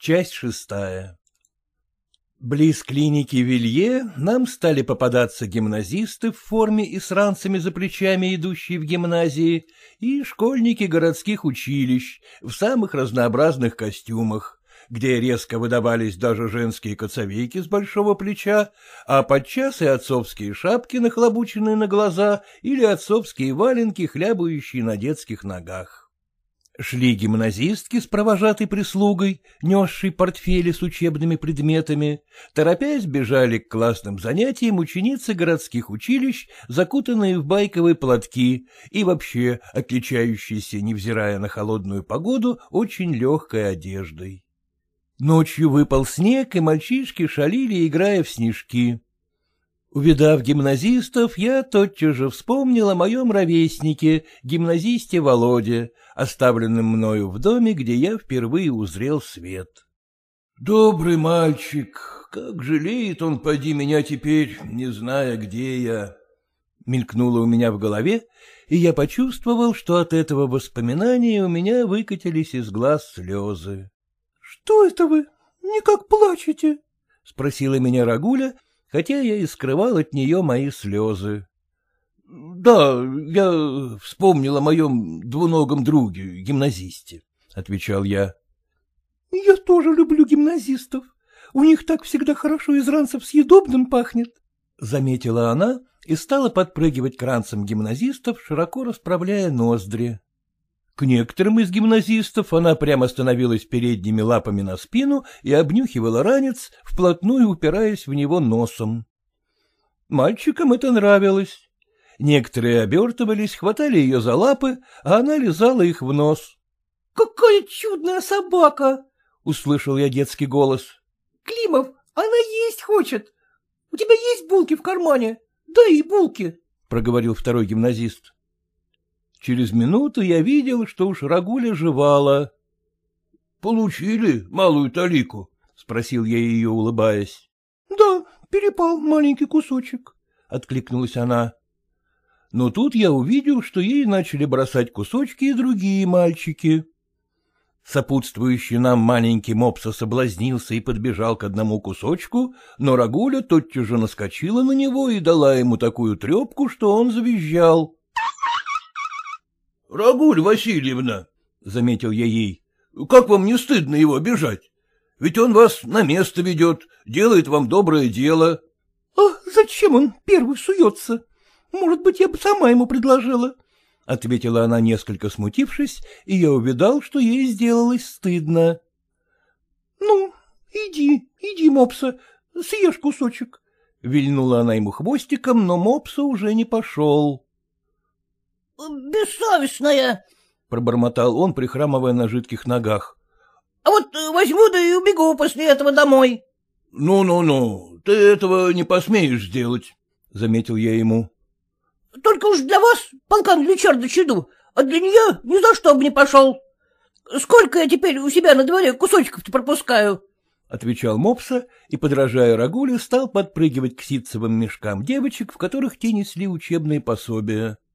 Часть шестая Близ клиники Вилье нам стали попадаться гимназисты в форме и с ранцами за плечами, идущие в гимназии, и школьники городских училищ в самых разнообразных костюмах, где резко выдавались даже женские коцовейки с большого плеча, а подчас и отцовские шапки, нахлобученные на глаза, или отцовские валенки, хлябающие на детских ногах. Шли гимназистки с провожатой прислугой, несшей портфели с учебными предметами, торопясь бежали к классным занятиям ученицы городских училищ, закутанные в байковые платки и вообще отличающиеся, невзирая на холодную погоду, очень легкой одеждой. Ночью выпал снег, и мальчишки шалили, играя в снежки. Увидав гимназистов, я тотчас же вспомнил о моем ровеснике, гимназисте Володе, оставленном мною в доме, где я впервые узрел свет. Добрый мальчик, как жалеет он, поди меня теперь, не зная, где я. Мелькнуло у меня в голове, и я почувствовал, что от этого воспоминания у меня выкатились из глаз слезы. — Что это вы? Никак плачете? — спросила меня Рагуля, — хотя я и скрывал от нее мои слезы. — Да, я вспомнил о моем двуногом друге, гимназисте, — отвечал я. — Я тоже люблю гимназистов. У них так всегда хорошо из ранцев съедобным пахнет, — заметила она и стала подпрыгивать к ранцам гимназистов, широко расправляя ноздри. К некоторым из гимназистов она прямо становилась передними лапами на спину и обнюхивала ранец, вплотную упираясь в него носом. Мальчикам это нравилось. Некоторые обертывались, хватали ее за лапы, а она лизала их в нос. — Какая чудная собака! — услышал я детский голос. — Климов, она есть хочет. У тебя есть булки в кармане? Дай ей булки, — проговорил второй гимназист. Через минуту я видел, что уж Рагуля жевала. — Получили малую талику? — спросил я ее, улыбаясь. — Да, перепал маленький кусочек, — откликнулась она. Но тут я увидел, что ей начали бросать кусочки и другие мальчики. Сопутствующий нам маленький мопса соблазнился и подбежал к одному кусочку, но Рагуля тотчас же наскочила на него и дала ему такую трепку, что он завизжал. — Рагуль Васильевна, — заметил я ей, — как вам не стыдно его обижать? Ведь он вас на место ведет, делает вам доброе дело. — А зачем он первый суется? Может быть, я бы сама ему предложила? — ответила она, несколько смутившись, и я увидал, что ей сделалось стыдно. — Ну, иди, иди, мопса, съешь кусочек. Вильнула она ему хвостиком, но мопса уже не пошел. — Бессовестная! — пробормотал он, прихрамывая на жидких ногах. — А вот возьму да и убегу после этого домой. «Ну, — Ну-ну-ну, ты этого не посмеешь сделать, — заметил я ему. — Только уж для вас, полкан Личарда Чеду, а для нее ни за что бы не пошел. Сколько я теперь у себя на дворе кусочков-то пропускаю? — отвечал мопса и, подражая Рагуле, стал подпрыгивать к ситцевым мешкам девочек, в которых те несли учебные пособия. —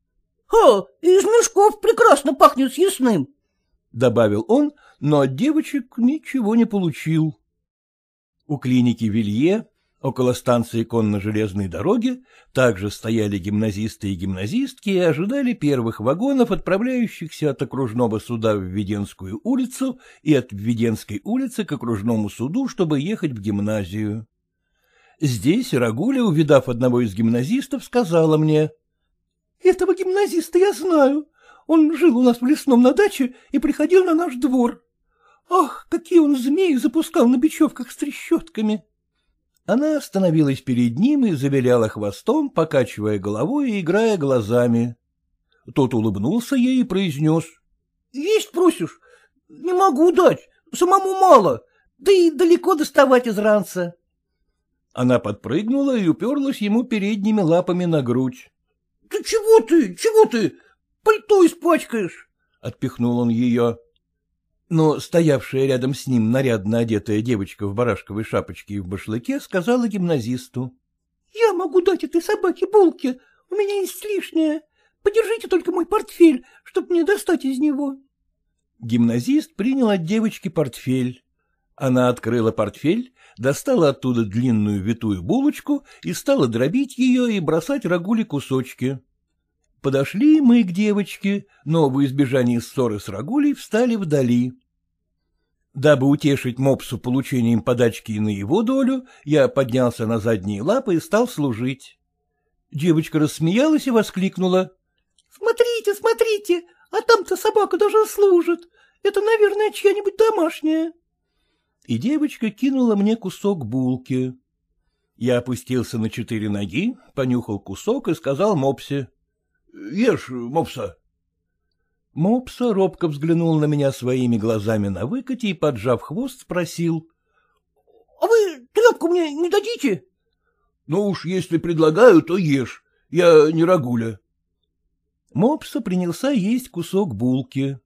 О, из мешков прекрасно пахнет съестным, — добавил он, но от девочек ничего не получил. У клиники Вилье, около станции конно-железной дороги, также стояли гимназисты и гимназистки и ожидали первых вагонов, отправляющихся от окружного суда в Введенскую улицу и от Введенской улицы к окружному суду, чтобы ехать в гимназию. Здесь Рагуля, увидав одного из гимназистов, сказала мне —— Этого гимназиста я знаю. Он жил у нас в лесном на даче и приходил на наш двор. Ах, какие он змеи запускал на бечевках с трещотками! Она остановилась перед ним и завиляла хвостом, покачивая головой и играя глазами. Тот улыбнулся ей и произнес. — Есть просишь? Не могу дать, самому мало, да и далеко доставать из ранца. Она подпрыгнула и уперлась ему передними лапами на грудь. — Ты чего ты, чего ты? Пальто испачкаешь! — отпихнул он ее. Но стоявшая рядом с ним нарядно одетая девочка в барашковой шапочке и в башлыке сказала гимназисту. — Я могу дать этой собаке булки, у меня есть лишнее. Подержите только мой портфель, чтобы мне достать из него. Гимназист принял от девочки портфель. Она открыла портфель, достала оттуда длинную витую булочку и стала дробить ее и бросать Рагуле кусочки. Подошли мы к девочке, но в избежании ссоры с Рагулей встали вдали. Дабы утешить мопсу получением подачки на его долю, я поднялся на задние лапы и стал служить. Девочка рассмеялась и воскликнула. — Смотрите, смотрите, а там-то собака даже служит. Это, наверное, чья-нибудь домашняя. И девочка кинула мне кусок булки. Я опустился на четыре ноги, понюхал кусок и сказал мопсе. — Ешь, мопса. Мопса робко взглянул на меня своими глазами на выкате и, поджав хвост, спросил. — А вы тряпку мне не дадите? — Ну уж, если предлагаю, то ешь. Я не рагуля. Мопса принялся есть кусок булки.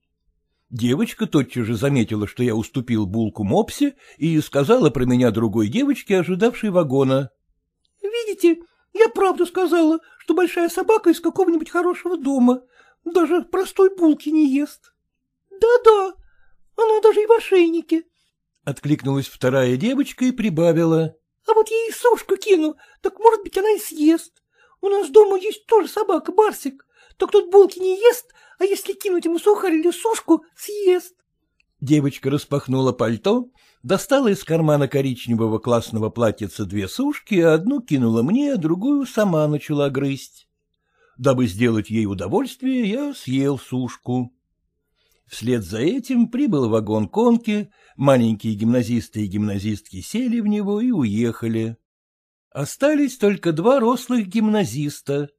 Девочка тотчас же заметила, что я уступил булку Мопсе, и сказала про меня другой девочке, ожидавшей вагона. — Видите, я правду сказала, что большая собака из какого-нибудь хорошего дома. Даже простой булки не ест. Да-да, она даже и в ошейнике. Откликнулась вторая девочка и прибавила. А вот ей сушку кину, так, может быть, она и съест. У нас дома есть тоже собака, Барсик. Так тут булки не ест, а если кинуть ему сухарь или сушку, съест. Девочка распахнула пальто, достала из кармана коричневого классного платьица две сушки, одну кинула мне, а другую сама начала грызть. Дабы сделать ей удовольствие, я съел сушку. Вслед за этим прибыл вагон конки, маленькие гимназисты и гимназистки сели в него и уехали. Остались только два рослых гимназиста,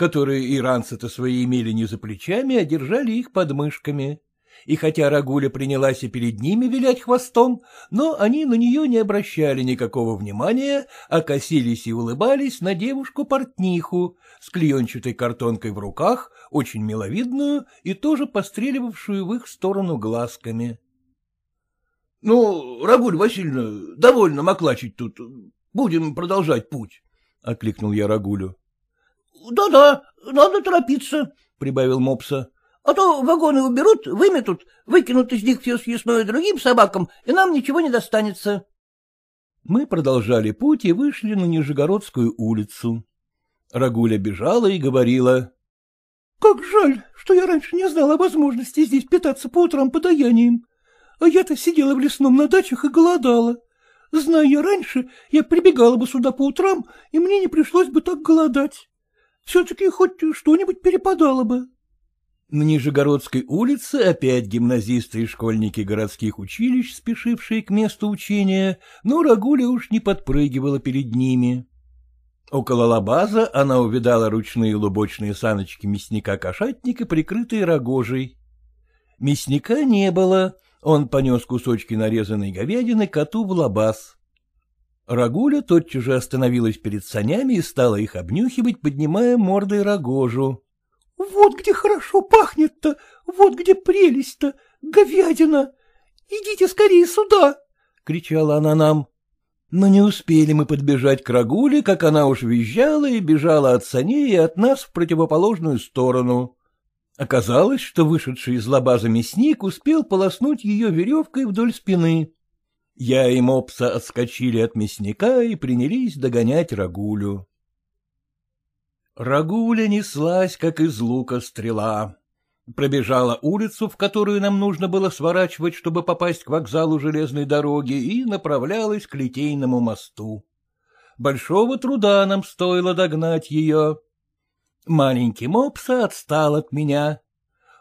которые и ранцы-то свои имели не за плечами, а держали их под мышками и хотя Рагуля принялась и перед ними вилять хвостом, но они на нее не обращали никакого внимания, а косились и улыбались на девушку-портниху с клеенчатой картонкой в руках, очень миловидную и тоже постреливавшую в их сторону глазками. — Ну, Рагуль Васильевна, довольно маклачить тут. Будем продолжать путь, — окликнул я Рагулю. Да — Да-да, надо торопиться, — прибавил Мопса. А то вагоны уберут, выметут, выкинут из них все съестное другим собакам, и нам ничего не достанется. Мы продолжали путь и вышли на Нижегородскую улицу. Рагуля бежала и говорила. — Как жаль, что я раньше не знала о возможности здесь питаться по утрам подаянием. А я-то сидела в лесном на дачах и голодала. Зная раньше, я прибегала бы сюда по утрам, и мне не пришлось бы так голодать. Все-таки хоть что-нибудь перепадало бы. На Нижегородской улице опять гимназисты и школьники городских училищ, спешившие к месту учения, но Рагуля уж не подпрыгивала перед ними. Около лабаза она увидала ручные лубочные саночки мясника-кошатника, прикрытые рогожей. Мясника не было, он понес кусочки нарезанной говядины коту в лабаз. Рагуля тотчас же остановилась перед санями и стала их обнюхивать, поднимая мордой рогожу. Вот где хорошо пахнет-то, вот где прелесть-то, говядина. Идите скорее сюда, — кричала она нам. Но не успели мы подбежать к Рагуле, как она уж визжала и бежала от саней и от нас в противоположную сторону. Оказалось, что вышедший из лабаза мясник успел полоснуть ее веревкой вдоль спины. Я и Мопса отскочили от мясника и принялись догонять Рагулю. Рагуля неслась, как из лука стрела. Пробежала улицу, в которую нам нужно было сворачивать, чтобы попасть к вокзалу железной дороги, и направлялась к Литейному мосту. Большого труда нам стоило догнать ее. Маленький мопса отстал от меня.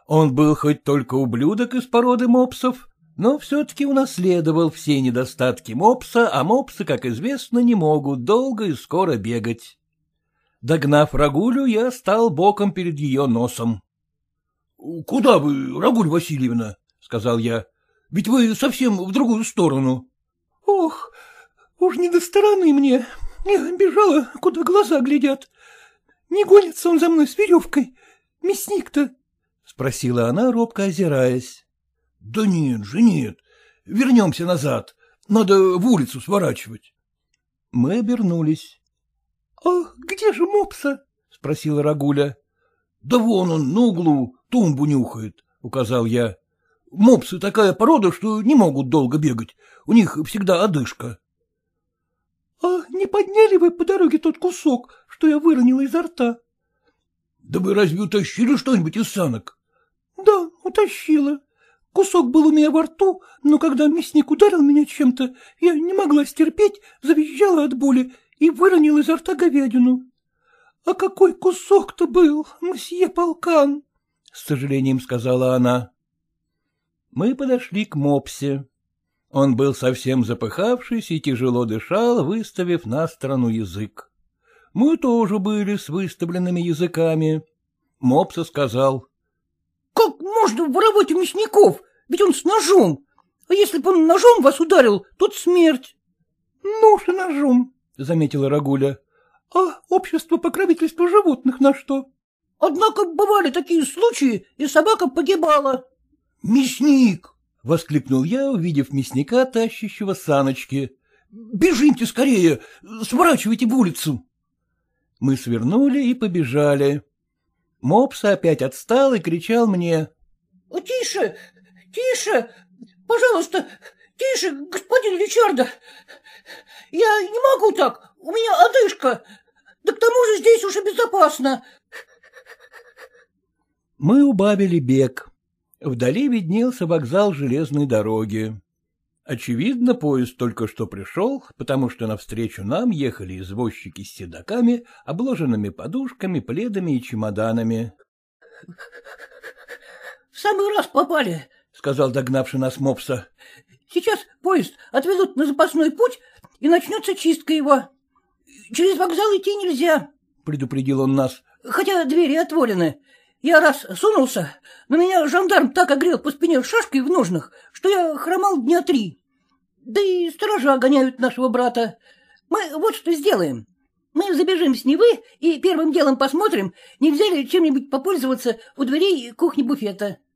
Он был хоть только ублюдок из породы мопсов, но все-таки унаследовал все недостатки мопса, а мопсы, как известно, не могут долго и скоро бегать. Догнав Рагулю, я стал боком перед ее носом. — Куда вы, Рагуль Васильевна? — сказал я. — Ведь вы совсем в другую сторону. — Ох, уж не до стороны мне. Я бежала, куда глаза глядят. Не гонится он за мной с веревкой. Мясник-то? — спросила она, робко озираясь. — Да нет же, нет. Вернемся назад. Надо в улицу сворачивать. Мы обернулись. — А где же мопса? — спросила Рагуля. — Да вон он, на углу, тумбу нюхает, — указал я. — Мопсы такая порода, что не могут долго бегать. У них всегда одышка. — А не подняли вы по дороге тот кусок, что я выронила изо рта? — Да вы разве утащили что-нибудь из санок? — Да, утащила. Кусок был у меня во рту, но когда мясник ударил меня чем-то, я не могла стерпеть, завизжала от боли и выронила изо рта говядину. А какой кусок-то был, мсье полкан! — с сожалением сказала она. Мы подошли к мопсе. Он был совсем запыхавшись и тяжело дышал, выставив на сторону язык. Мы тоже были с выставленными языками. Мопса сказал. — можно воровать у мясников? Ведь он с ножом. А если бы он ножом вас ударил, тут смерть. — Нож и ножом, — заметила Рагуля. — А общество покровительства животных на что? — Однако бывали такие случаи, и собака погибала. — Мясник! — воскликнул я, увидев мясника, тащащего саночки. — Бежимте скорее, сворачивайте в улицу. Мы свернули и побежали. Мопса опять отстал и кричал мне. — Тише, тише, пожалуйста, тише, господин Ричардо. Я не могу так, у меня одышка. Да к тому же здесь уже безопасно. Мы убавили бег. Вдали виднелся вокзал железной дороги. Очевидно, поезд только что пришел, потому что навстречу нам ехали извозчики с седаками, обложенными подушками, пледами и чемоданами. — самый раз попали, — сказал догнавший нас мопса. — Сейчас поезд отведут на запасной путь, и начнется чистка его. Через вокзал идти нельзя, — предупредил он нас, — хотя двери отворены. Я раз сунулся, но меня жандарм так огрел по спине шашкой в ножнах, что я хромал дня три. Да и сторожа гоняют нашего брата. Мы вот что сделаем. Мы забежим с Невы и первым делом посмотрим, нельзя ли чем-нибудь попользоваться у дверей кухни-буфета. —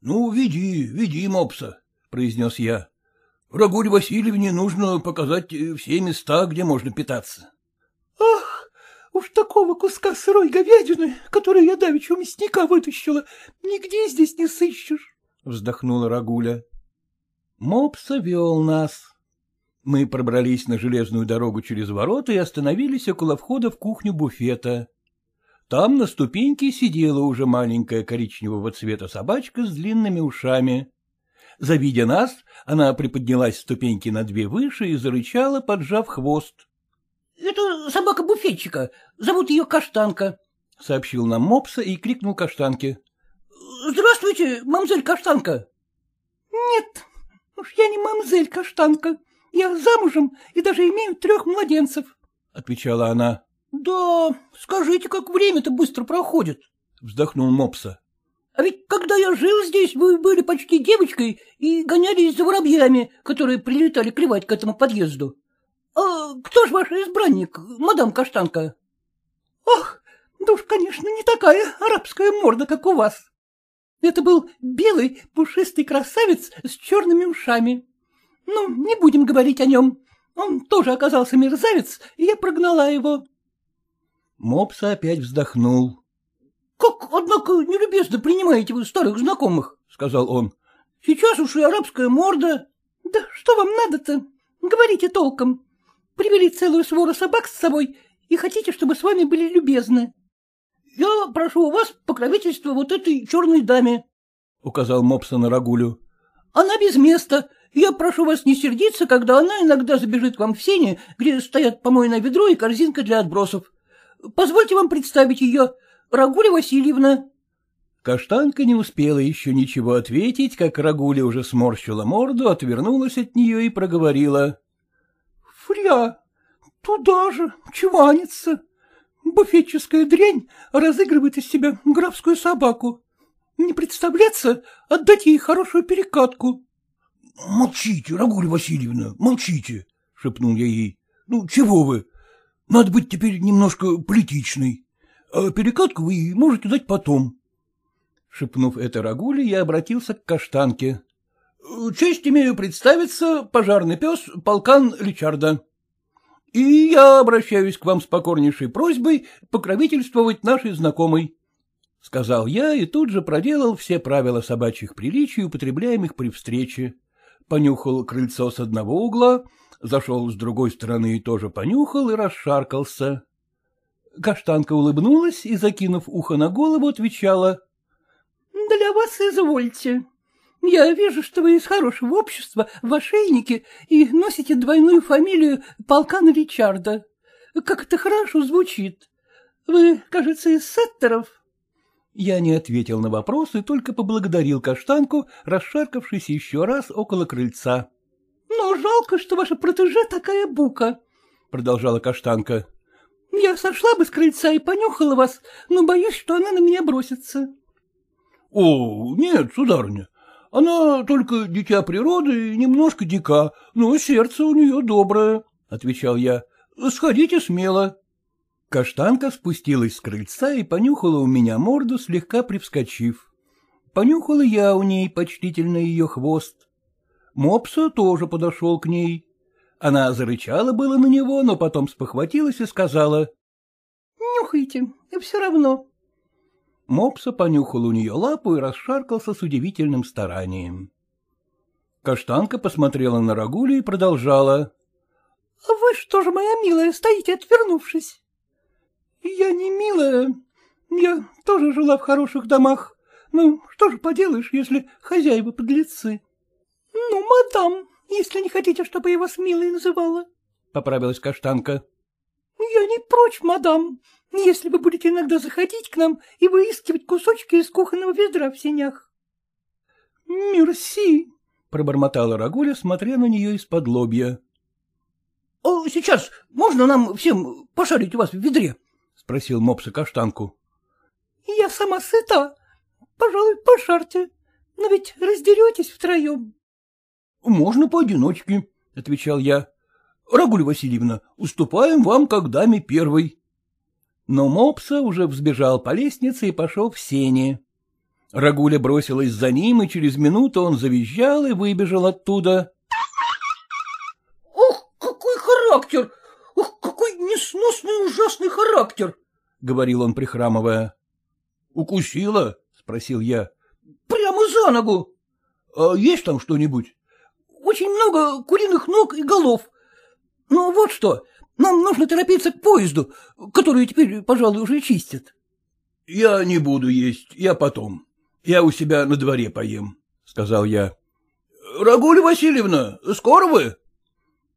Ну, веди, веди, мопса, — произнес я. — Рагуль Васильевне нужно показать все места, где можно питаться. — Ах, Уж такого куска сырой говядины, которую я давеча у мясника вытащила, нигде здесь не сыщешь, — вздохнула Рагуля. Мопса вел нас. Мы пробрались на железную дорогу через ворота и остановились около входа в кухню буфета. Там на ступеньке сидела уже маленькая коричневого цвета собачка с длинными ушами. Завидя нас, она приподнялась ступеньки на две выше и зарычала, поджав хвост. — Это собака буфетчика. Зовут ее Каштанка, — сообщил нам Мопса и крикнул Каштанке. — Здравствуйте, мамзель Каштанка. — Нет, уж я не мамзель Каштанка. Я замужем и даже имею трех младенцев, — отвечала она. — Да, скажите, как время-то быстро проходит, — вздохнул Мопса. — А ведь когда я жил здесь, вы были почти девочкой и гонялись за воробьями, которые прилетали клевать к этому подъезду. А кто ж ваш избранник, мадам Каштанка? — Ах, да уж, конечно, не такая арабская морда, как у вас. Это был белый пушистый красавец с черными ушами. Ну, не будем говорить о нем. Он тоже оказался мерзавец, и я прогнала его. Мопса опять вздохнул. — Как, однако, нелюбезно принимаете вы старых знакомых, — сказал он. — Сейчас уж и арабская морда. — Да что вам надо-то? Говорите толком. Привели целую свору собак с собой и хотите, чтобы с вами были любезны. — Я прошу у вас покровительства вот этой черной даме, — указал Мопса на Рагулю. — Она без места. Я прошу вас не сердиться, когда она иногда забежит к вам в сене, где стоят помойное ведро и корзинка для отбросов. Позвольте вам представить ее. Рагуля Васильевна. Каштанка не успела еще ничего ответить, как Рагуля уже сморщила морду, отвернулась от нее и проговорила. Фря, туда же, чванится. Буфетческая дрянь разыгрывает из себя графскую собаку. Не представляться, отдать ей хорошую перекатку. — Молчите, Рагуль Васильевна, молчите, — шепнул я ей. — Ну, чего вы? Надо быть теперь немножко политичной. А перекатку вы можете дать потом. Шепнув это Рагуле, я обратился к каштанке. — Честь имею представиться, пожарный пес, полкан Личарда. И я обращаюсь к вам с покорнейшей просьбой покровительствовать нашей знакомой. — сказал я и тут же проделал все правила собачьих приличий, употребляемых при встрече. Понюхал крыльцо с одного угла, зашел с другой стороны и тоже понюхал и расшаркался. Каштанка улыбнулась и, закинув ухо на голову, отвечала. — Для вас извольте. Я вижу, что вы из хорошего общества, в ошейнике, и носите двойную фамилию полкана Ричарда. Как это хорошо звучит. Вы, кажется, из сеттеров? Я не ответил на вопрос и только поблагодарил каштанку, расшаркавшись еще раз около крыльца. — Но жалко, что ваша протеже такая бука, — продолжала каштанка. — Я сошла бы с крыльца и понюхала вас, но боюсь, что она на меня бросится. — О, нет, сударыня, она только дитя природы и немножко дика, но сердце у нее доброе, — отвечал я. — Сходите смело. Каштанка спустилась с крыльца и понюхала у меня морду, слегка привскочив. Понюхала я у ней почтительно ее хвост. Мопса тоже подошел к ней. Она зарычала было на него, но потом спохватилась и сказала. — Нюхайте, все равно. Мопса понюхал у нее лапу и расшаркался с удивительным старанием. Каштанка посмотрела на Рагули и продолжала. — А вы что же, моя милая, стоите, отвернувшись? — Я не милая. Я тоже жила в хороших домах. Ну, что же поделаешь, если хозяева подлецы? — Ну, мадам, если не хотите, чтобы я вас милой называла. — поправилась Каштанка. — Я не прочь, мадам, если вы будете иногда заходить к нам и выискивать кусочки из кухонного ведра в сенях. — Мерси, — пробормотала Рагуля, смотря на нее из-под лобья. — Сейчас можно нам всем пошарить у вас в ведре? — спросил Мопса каштанку. — Я сама сыта. Пожалуй, пошарьте. Но ведь раздеретесь втроем. — Можно поодиночке, — отвечал я. — Рагуля Васильевна, уступаем вам как даме первой. Но Мопса уже взбежал по лестнице и пошел в сене. Рагуля бросилась за ним, и через минуту он завизжал и выбежал оттуда. — Ох, какой характер! Ох, какой несносный ужасный характер! — говорил он, прихрамывая. — Укусила? — спросил я. — Прямо за ногу. — А есть там что-нибудь? — Очень много куриных ног и голов. Ну, вот что, нам нужно торопиться к поезду, который теперь, пожалуй, уже чистят. — Я не буду есть, я потом. Я у себя на дворе поем, — сказал я. — Рагуля Васильевна, скоро вы?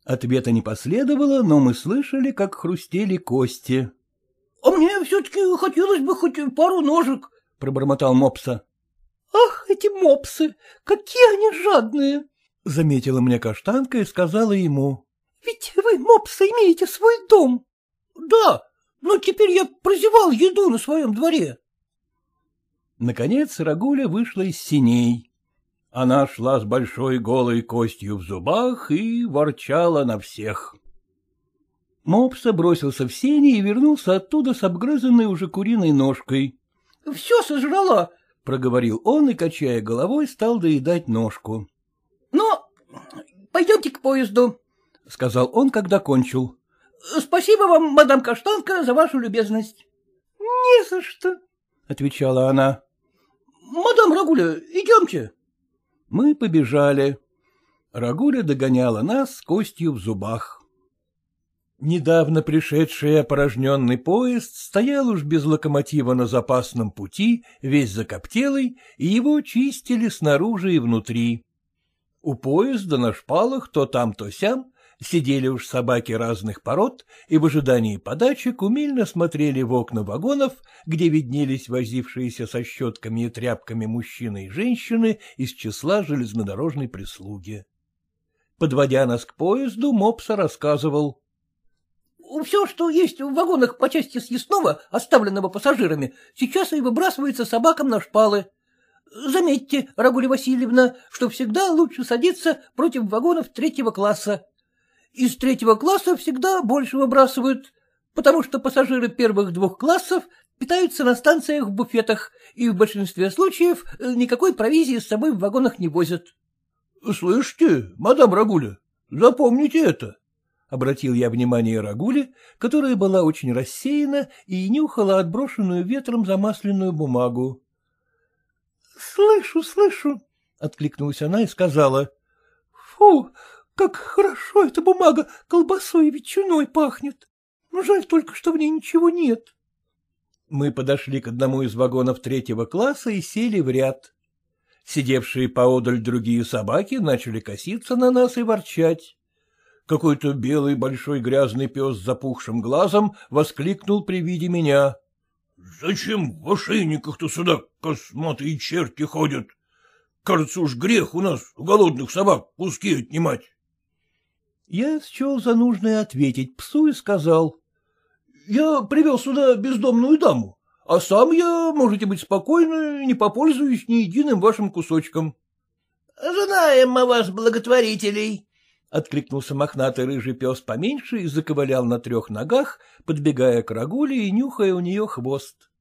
Ответа не последовало, но мы слышали, как хрустели кости. — А мне все-таки хотелось бы хоть пару ножек, — пробормотал Мопса. — Ах, эти мопсы, какие они жадные! — заметила мне каштанка и сказала ему. Ведь вы, мопсы, имеете свой дом. — Да, но теперь я прозевал еду на своем дворе. Наконец Рагуля вышла из синей. Она шла с большой голой костью в зубах и ворчала на всех. Мопса бросился в сени и вернулся оттуда с обгрызанной уже куриной ножкой. — Все сожрала, — проговорил он и, качая головой, стал доедать ножку. — Ну, пойдемте к поезду, — сказал он, когда кончил. — Спасибо вам, мадам Каштанка, за вашу любезность. — Не за что, — отвечала она. — Мадам Рагуля, идемте. Мы побежали. Рагуля догоняла нас с костью в зубах. Недавно пришедший опорожненный поезд стоял уж без локомотива на запасном пути, весь закоптелый, и его чистили снаружи и внутри. У поезда на шпалах то там, то сям сидели уж собаки разных пород и в ожидании подачек умильно смотрели в окна вагонов, где виднелись возившиеся со щетками и тряпками мужчины и женщины из числа железнодорожной прислуги. Подводя нас к поезду, Мопса рассказывал. — Все, что есть в вагонах по части съестного, оставленного пассажирами, сейчас и выбрасывается собакам на шпалы. Заметьте, Рагуля Васильевна, что всегда лучше садиться против вагонов третьего класса. Из третьего класса всегда больше выбрасывают, потому что пассажиры первых двух классов питаются на станциях в буфетах и в большинстве случаев э, никакой провизии с собой в вагонах не возят. — Слышите, мадам Рагуля, запомните это, — Обратил я внимание Рагули, которая была очень рассеяна и нюхала отброшенную ветром замасленную бумагу. — Слышу, слышу, — откликнулась она и сказала. — Фу, как хорошо эта бумага колбасой и ветчиной пахнет. Жаль только, что в ней ничего нет. Мы подошли к одному из вагонов третьего класса и сели в ряд. Сидевшие поодаль другие собаки начали коситься на нас и ворчать. Какой-то белый большой грязный пес с запухшим глазом воскликнул при виде меня. — Зачем в ошейниках-то сюда косматые черти ходят? Кажется, уж грех у нас, у голодных собак, куски отнимать. Я счел за нужное ответить псу и сказал. — Я привел сюда бездомную даму, а сам я, можете быть спокойны, не попользуюсь ни единым вашим кусочком. — Знаем мы вас, благотворителей, Откликнулся мохнатый рыжий пес поменьше и заковылял на трех ногах, подбегая к Рагуле и нюхая у нее хвост.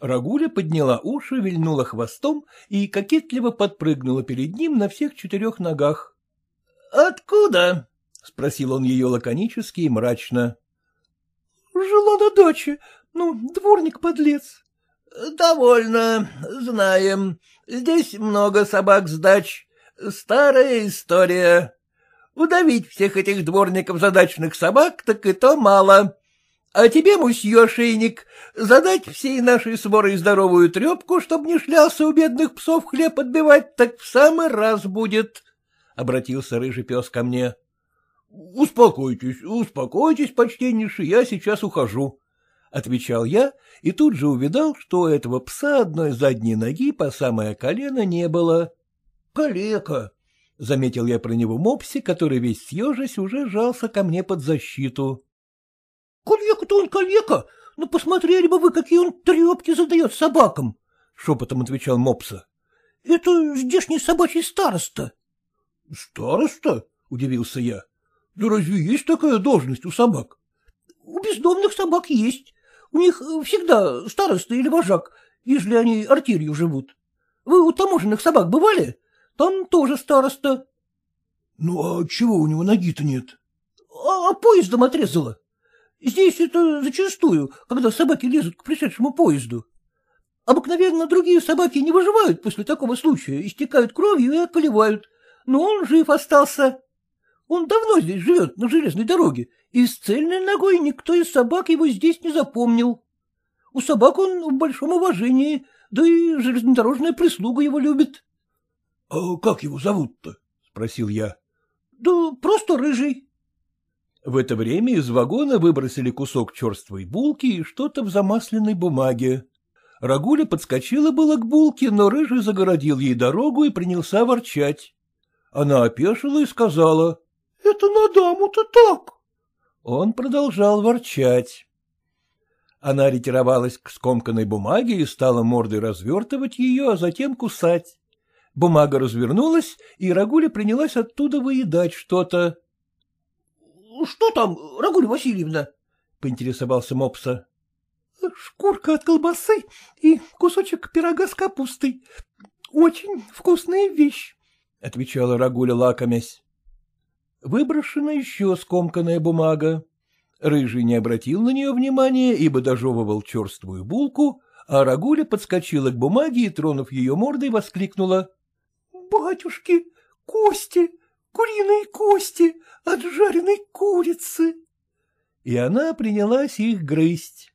Рагуля подняла уши, вильнула хвостом и кокетливо подпрыгнула перед ним на всех четырех ногах. — Откуда? — спросил он ее лаконически и мрачно. — Жила на даче, ну, дворник-подлец. — Довольно, знаем. Здесь много собак с дач. Старая история. Удавить всех этих дворников-задачных собак, так и то мало. А тебе, мусье шейник, задать всей нашей сворой здоровую трепку, чтоб не шлялся у бедных псов хлеб отбивать, так в самый раз будет, — обратился рыжий пес ко мне. — Успокойтесь, успокойтесь, почтеннейший, я сейчас ухожу, — отвечал я и тут же увидал, что у этого пса одной задней ноги по самое колено не было. — Калека! — заметил я про него мопси, который весь съежись уже жался ко мне под защиту. — Калека-то он калека, ну посмотрели бы вы, какие он трепки задает собакам, — шепотом отвечал мопса. — Это здешний собачий староста. — Староста? — удивился я. — Да разве есть такая должность у собак? — У бездомных собак есть. У них всегда староста или вожак, если они артелью живут. Вы у таможенных собак бывали? Там тоже староста. — Ну, а чего у него ноги-то нет? А, — А поездом отрезала. Здесь это зачастую, когда собаки лезут к пришедшему поезду. Обыкновенно другие собаки не выживают после такого случая, истекают кровью и околевают, но он жив остался. Он давно здесь живет, на железной дороге, и с цельной ногой никто из собак его здесь не запомнил. У собак он в большом уважении, да и железнодорожная прислуга его любит. — А как его зовут-то? — спросил я. — Да просто рыжий. В это время из вагона выбросили кусок черствой булки и что-то в замасленной бумаге. Рагуля подскочила было к булке, но рыжий загородил ей дорогу и принялся ворчать. Она опешила и сказала. — Это на даму-то так. Он продолжал ворчать. Она ретировалась к скомканной бумаге и стала мордой развертывать ее, а затем кусать. Бумага развернулась, и Рагуля принялась оттуда выедать что-то. — Что там, Рагуля Васильевна? — поинтересовался Мопса. — Шкурка от колбасы и кусочек пирога с капустой. Очень вкусная вещь, — отвечала Рагуля, лакомясь. Выброшена еще скомканная бумага. Рыжий не обратил на нее внимания, ибо дожевывал черствую булку, а Рагуля подскочила к бумаге и, тронув ее мордой, воскликнула. Батюшки, кости, куриные кости от жареной курицы. И она принялась их грызть.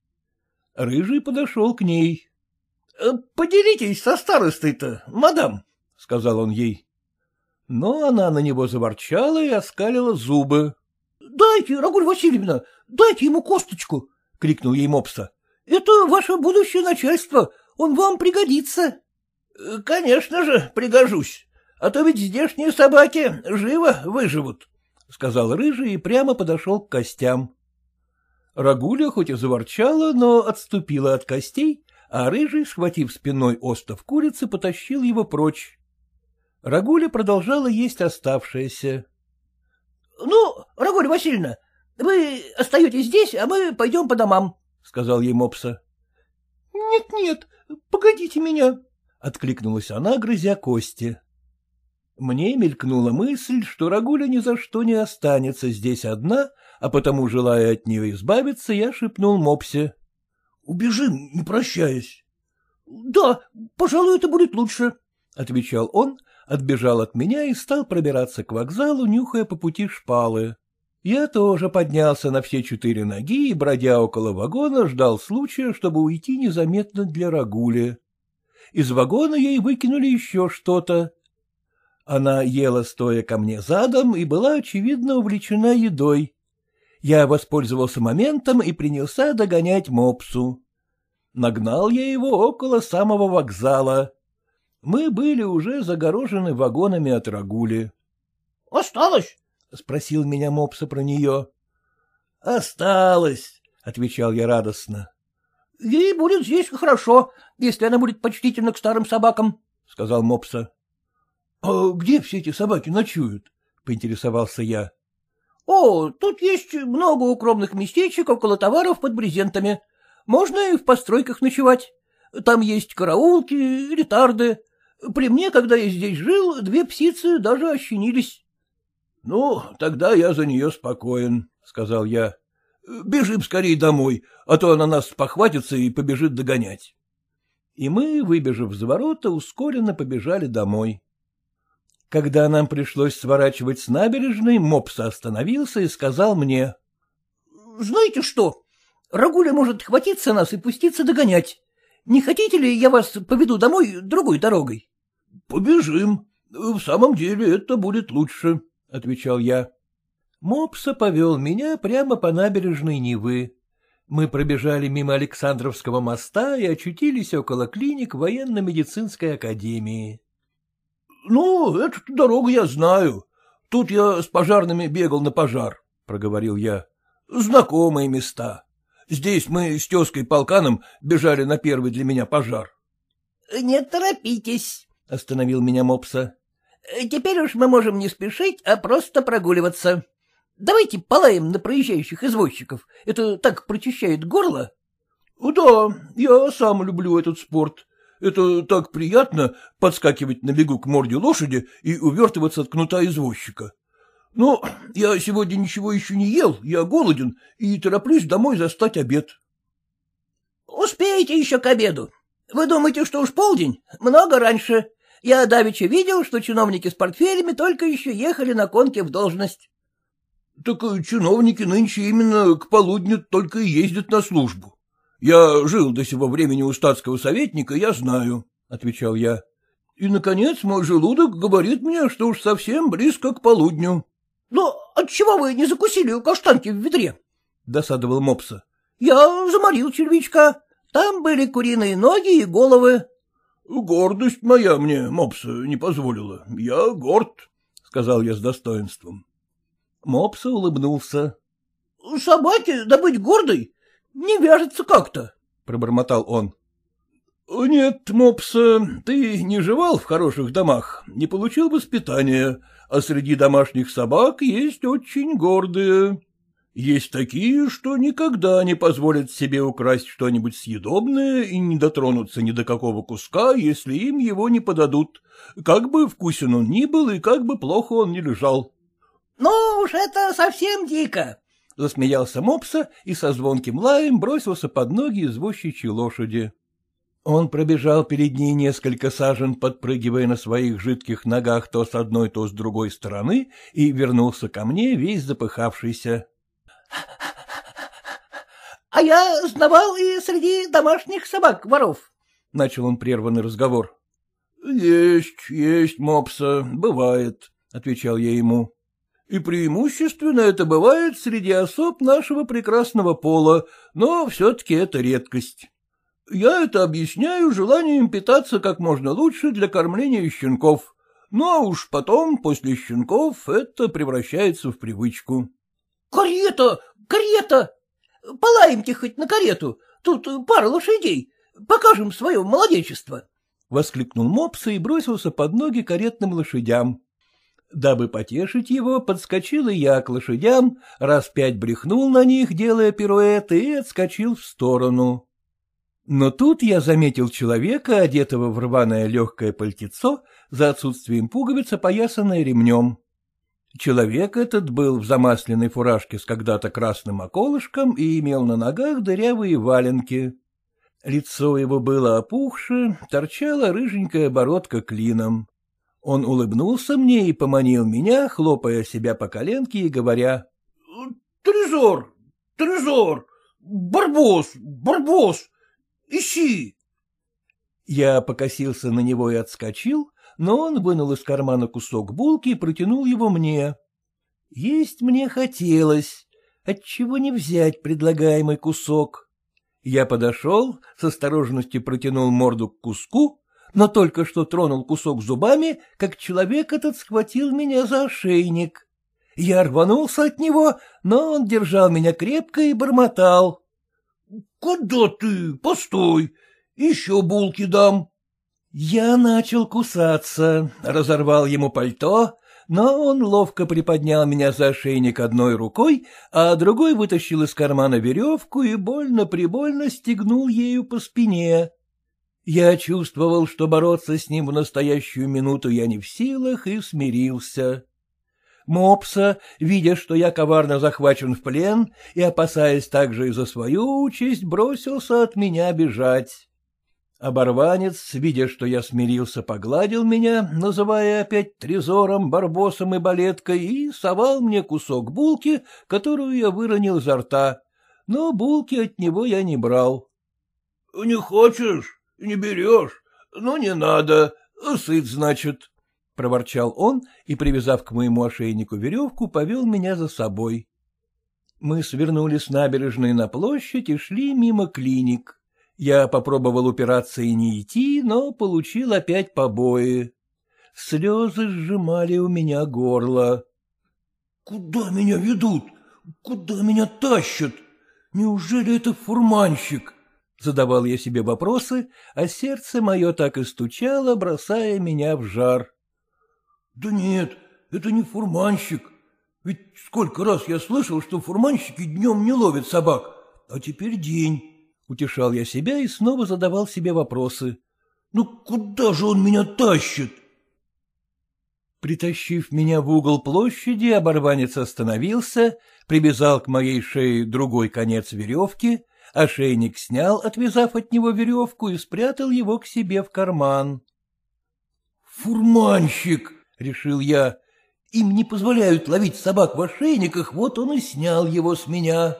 Рыжий подошел к ней. «Э, — Поделитесь со старостой-то, мадам, — сказал он ей. Но она на него заворчала и оскалила зубы. — Дайте, Рагуль Васильевна, дайте ему косточку, — крикнул ей мопса. — Это ваше будущее начальство, он вам пригодится. — Конечно же, пригожусь, а то ведь здешние собаки живо выживут, — сказал Рыжий и прямо подошел к костям. Рагуля хоть и заворчала, но отступила от костей, а Рыжий, схватив спиной остов курицы, потащил его прочь. Рагуля продолжала есть оставшееся. — Ну, Рагуля Васильевна, вы остаетесь здесь, а мы пойдем по домам, — сказал ей Мопса. Нет, — Нет-нет, погодите меня, — откликнулась она, грызя кости. Мне мелькнула мысль, что Рагуля ни за что не останется здесь одна, а потому, желая от нее избавиться, я шепнул Мопсе. — Убежим, не прощаясь. — Да, пожалуй, это будет лучше, — отвечал он, отбежал от меня и стал пробираться к вокзалу, нюхая по пути шпалы. Я тоже поднялся на все четыре ноги и, бродя около вагона, ждал случая, чтобы уйти незаметно для Рагули. Из вагона ей выкинули еще что-то. Она ела, стоя ко мне задом, и была, очевидно, увлечена едой. Я воспользовался моментом и принялся догонять мопсу. Нагнал я его около самого вокзала. Мы были уже загорожены вагонами от Рагули. — Осталось? — спросил меня мопса про нее. — Осталось, — отвечал я радостно. — Ей будет здесь хорошо, если она будет почтительна к старым собакам, — сказал мопса. — А где все эти собаки ночуют? — поинтересовался я. — О, тут есть много укромных местечек около товаров под брезентами. Можно и в постройках ночевать. Там есть караулки, ретарды. При мне, когда я здесь жил, две псицы даже ощенились. — Ну, тогда я за нее спокоен, — сказал я. — Бежим скорее домой, а то она нас похватится и побежит догонять. И мы, выбежав за ворота, ускоренно побежали домой. Когда нам пришлось сворачивать с набережной, Мопса остановился и сказал мне. — Знаете что, Рагуля может хватиться нас и пуститься догонять. Не хотите ли, я вас поведу домой другой дорогой? — Побежим. В самом деле это будет лучше, — отвечал я. Мопса повел меня прямо по набережной Невы. Мы пробежали мимо Александровского моста и очутились около клиник военно-медицинской академии. — Ну, эту дорогу я знаю. Тут я с пожарными бегал на пожар, — проговорил я. — Знакомые места. Здесь мы с тезкой полканом бежали на первый для меня пожар. — Не торопитесь, — остановил меня Мопса. Теперь уж мы можем не спешить, а просто прогуливаться. Давайте полаем на проезжающих извозчиков. Это так прочищает горло. — Да, я сам люблю этот спорт. Это так приятно подскакивать на бегу к морде лошади и увертываться от кнута извозчика. Но я сегодня ничего еще не ел, я голоден и тороплюсь домой застать обед. — Успеете еще к обеду. Вы думаете, что уж полдень? Много раньше. Я давеча видел, что чиновники с портфелями только еще ехали на конке в должность. — Так чиновники нынче именно к полудню только и ездят на службу. Я жил до сего времени у статского советника, я знаю, — отвечал я. И, наконец, мой желудок говорит мне, что уж совсем близко к полудню. — Но отчего вы не закусили каштанки в ведре? — досадовал Мопса. — Я заморил червячка. Там были куриные ноги и головы. — Гордость моя мне, Мопса, не позволила. Я горд, — сказал я с достоинством. Мопса улыбнулся. — Собаке добыть гордой не вяжется как-то, — пробормотал он. — Нет, Мопса, ты не жевал в хороших домах, не получил воспитания, а среди домашних собак есть очень гордые. Есть такие, что никогда не позволят себе украсть что-нибудь съедобное и не дотронуться ни до какого куска, если им его не подадут, как бы вкусен он ни был и как бы плохо он ни лежал. — Ну уж это совсем дико! — засмеялся Мопса и со звонким лаем бросился под ноги извозчичьей лошади. Он пробежал перед ней несколько сажен, подпрыгивая на своих жидких ногах то с одной, то с другой стороны, и вернулся ко мне, весь запыхавшийся. — А я знавал и среди домашних собак воров, — начал он прерванный разговор. — Есть, есть, мопса, бывает, — отвечал я ему. — И преимущественно это бывает среди особ нашего прекрасного пола, но все-таки это редкость. Я это объясняю желанием питаться как можно лучше для кормления щенков, ну а уж потом, после щенков, это превращается в привычку. — Карета! Карета! Полаемте хоть на карету, тут пара лошадей, покажем свое молодечество. — воскликнул Мопса и бросился под ноги каретным лошадям. Дабы потешить его, подскочил и я к лошадям, раз пять брехнул на них, делая пируэты, и отскочил в сторону. Но тут я заметил человека, одетого в рваное легкое пальтецо, за отсутствием пуговиц, опоясанное ремнем. Человек этот был в замасленной фуражке с когда-то красным околышком и имел на ногах дырявые валенки. Лицо его было опухше, торчала рыженькая бородка клином. Он улыбнулся мне и поманил меня, хлопая себя по коленке и говоря. — Трезор, трезор, барбос, барбос, ищи. Я покосился на него и отскочил, но он вынул из кармана кусок булки и протянул его мне. Есть мне хотелось, отчего не взять предлагаемый кусок. Я подошел, с осторожностью протянул морду к куску, но только что тронул кусок зубами, как человек этот схватил меня за ошейник. Я рванулся от него, но он держал меня крепко и бормотал. — Куда ты? Постой, еще булки дам. Я начал кусаться, разорвал ему пальто, но он ловко приподнял меня за ошейник одной рукой, а другой вытащил из кармана веревку и больно-прибольно стегнул ею по спине. Я чувствовал, что бороться с ним в настоящую минуту я не в силах, и смирился. Мопса, видя, что я коварно захвачен в плен и опасаясь также и за свою участь, бросился от меня бежать. Оборванец, видя, что я смирился, погладил меня, называя опять трезором, барбосом и балеткой, и совал мне кусок булки, которую я выронил изо рта, но булки от него я не брал. — Не хочешь? Не берешь? Ну, не надо. Сыт, значит. — проворчал он и, привязав к моему ошейнику веревку, повел меня за собой. Мы свернули с набережной на площадь и шли мимо клиник. Я попробовал упираться и не идти, но получил опять побои. Слезы сжимали у меня горло. — Куда меня ведут? Куда меня тащат? Неужели это фурманщик? Задавал я себе вопросы, а сердце мое так и стучало, бросая меня в жар. — Да нет, это не фурманщик. Ведь сколько раз я слышал, что фурманщики днем не ловят собак, а теперь день. Утешал я себя и снова задавал себе вопросы. «Ну куда же он меня тащит?» Притащив меня в угол площади, оборванец остановился, привязал к моей шее другой конец веревки, ошейник снял, отвязав от него веревку, и спрятал его к себе в карман. «Фурманщик!» — решил я. «Им не позволяют ловить собак в ошейниках, вот он и снял его с меня».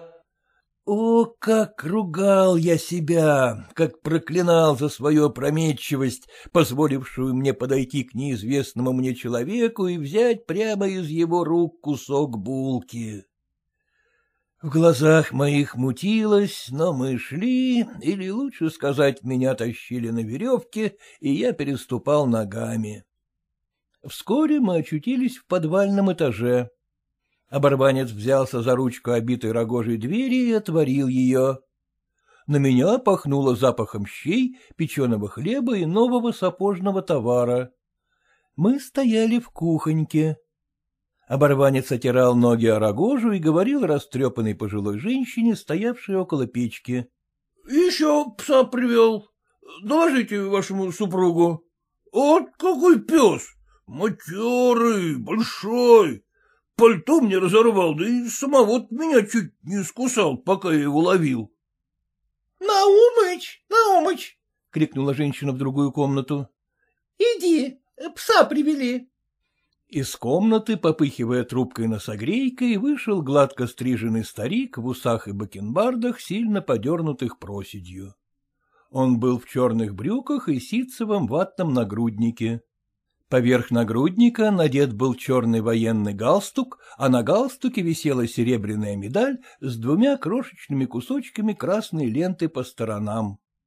О, как ругал я себя, как проклинал за свою опрометчивость, позволившую мне подойти к неизвестному мне человеку и взять прямо из его рук кусок булки. В глазах моих мутилось, но мы шли, или, лучше сказать, меня тащили на веревке, и я переступал ногами. Вскоре мы очутились в подвальном этаже. Оборванец взялся за ручку обитой рогожей двери и отворил ее. На меня пахнуло запахом щей, печеного хлеба и нового сапожного товара. Мы стояли в кухоньке. Оборванец отирал ноги о рогожу и говорил растрепанной пожилой женщине, стоявшей около печки. — Еще пса привел. Доложите вашему супругу. Вот какой пес! Матерый, большой, Пальто мне разорвал, да и самого меня чуть не скусал, пока я его ловил. — Наумыч, Наумыч! — крикнула женщина в другую комнату. — Иди, пса привели. Из комнаты, попыхивая трубкой носогрейкой, вышел гладко стриженный старик в усах и бакенбардах, сильно подернутых проседью. Он был в черных брюках и ситцевом ватном нагруднике. Поверх нагрудника надет был черный военный галстук, а на галстуке висела серебряная медаль с двумя крошечными кусочками красной ленты по сторонам.